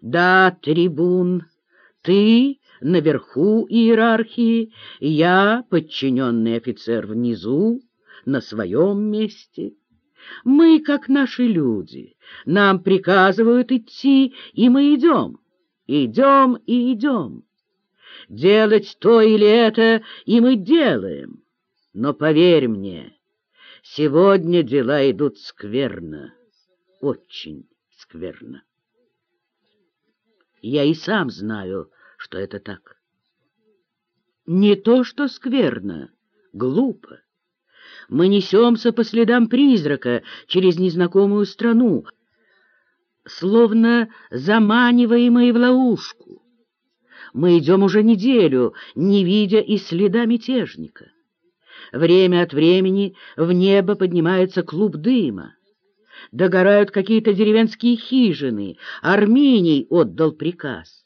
Да, трибун, ты наверху иерархии, я, подчиненный офицер внизу, на своем месте. Мы, как наши люди, нам приказывают идти, и мы идем, идем и идем. Делать то или это, и мы делаем. Но поверь мне, сегодня дела идут скверно, очень скверно. Я и сам знаю, что это так. Не то, что скверно, глупо. Мы несемся по следам призрака через незнакомую страну, словно заманиваемые в ловушку. Мы идем уже неделю, не видя и следа мятежника. Время от времени в небо поднимается клуб дыма. Догорают какие-то деревенские хижины. Армений отдал приказ.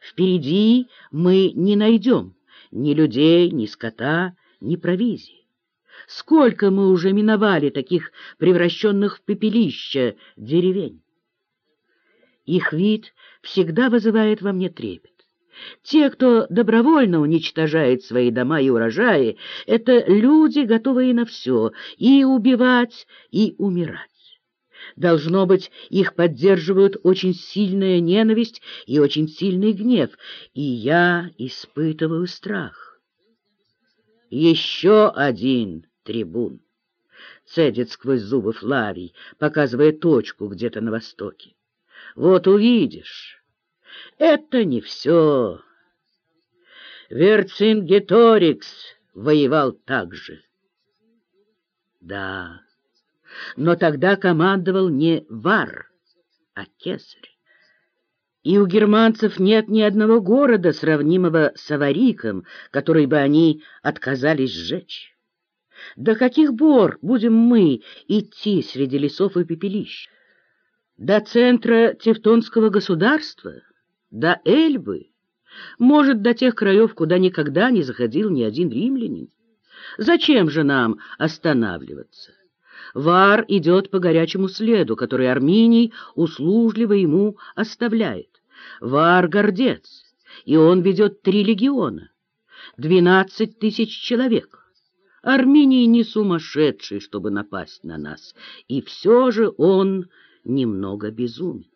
Впереди мы не найдем ни людей, ни скота, ни провизии. Сколько мы уже миновали таких превращенных в пепелище деревень? Их вид всегда вызывает во мне трепет. Те, кто добровольно уничтожает свои дома и урожаи, это люди, готовые на все, и убивать, и умирать. Должно быть, их поддерживают очень сильная ненависть и очень сильный гнев, и я испытываю страх. Еще один трибун. Цедит сквозь зубы Флавий, показывая точку где-то на востоке. Вот увидишь. Это не все. Верцингеторикс воевал так же. Да но тогда командовал не Вар, а Кесарь. И у германцев нет ни одного города, сравнимого с Авариком, который бы они отказались сжечь. До каких бор будем мы идти среди лесов и пепелищ? До центра Тевтонского государства? До Эльбы? Может, до тех краев, куда никогда не заходил ни один римлянин? Зачем же нам останавливаться? Вар идет по горячему следу, который Арминий услужливо ему оставляет. Вар — гордец, и он ведет три легиона, двенадцать тысяч человек. Арминий не сумасшедший, чтобы напасть на нас, и все же он немного безумен.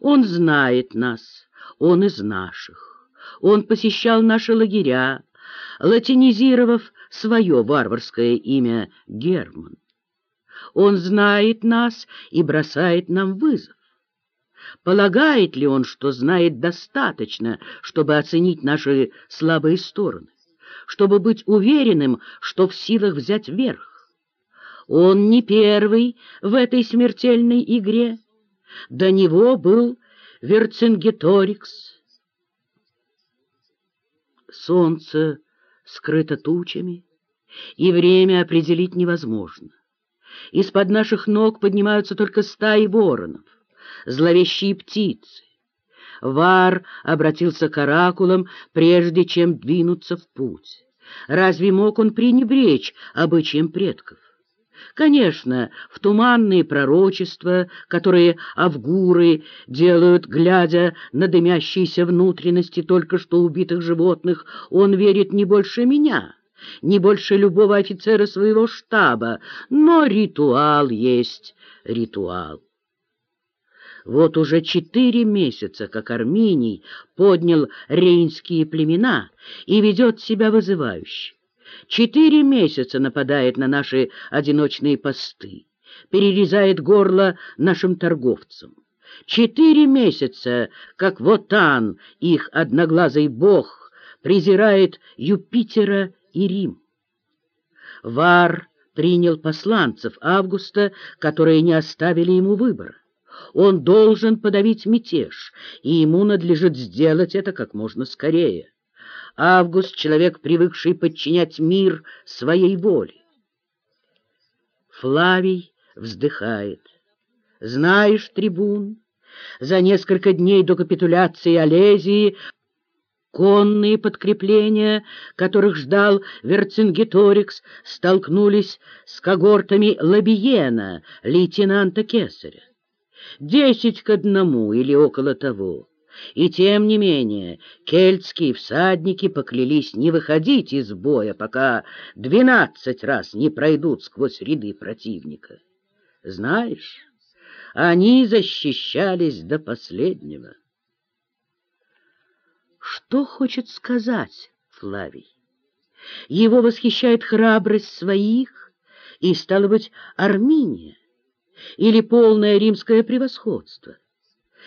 Он знает нас, он из наших, он посещал наши лагеря, латинизировав свое варварское имя Герман. Он знает нас и бросает нам вызов. Полагает ли он, что знает достаточно, чтобы оценить наши слабые стороны, чтобы быть уверенным, что в силах взять верх? Он не первый в этой смертельной игре. До него был Верцингеторикс. Солнце скрыто тучами, и время определить невозможно. Из-под наших ног поднимаются только стаи воронов, зловещие птицы. Вар обратился к оракулам, прежде чем двинуться в путь. Разве мог он пренебречь обычаем предков? Конечно, в туманные пророчества, которые авгуры делают, глядя на дымящиеся внутренности только что убитых животных, он верит не больше меня не больше любого офицера своего штаба, но ритуал есть ритуал. Вот уже четыре месяца, как Арминий поднял рейнские племена и ведет себя вызывающе. Четыре месяца нападает на наши одиночные посты, перерезает горло нашим торговцам. Четыре месяца, как Вотан, их одноглазый бог, презирает Юпитера и Рим. Вар принял посланцев Августа, которые не оставили ему выбора. Он должен подавить мятеж, и ему надлежит сделать это как можно скорее. Август — человек, привыкший подчинять мир своей воле. Флавий вздыхает. «Знаешь, трибун, за несколько дней до капитуляции Олезии Конные подкрепления, которых ждал Верцингеторикс, столкнулись с когортами Лабиена, лейтенанта Кесаря. десять к одному или около того. И тем не менее кельтские всадники поклялись не выходить из боя, пока двенадцать раз не пройдут сквозь ряды противника. Знаешь, они защищались до последнего. Что хочет сказать Флавий? Его восхищает храбрость своих и, стало быть, Арминия, или полное римское превосходство.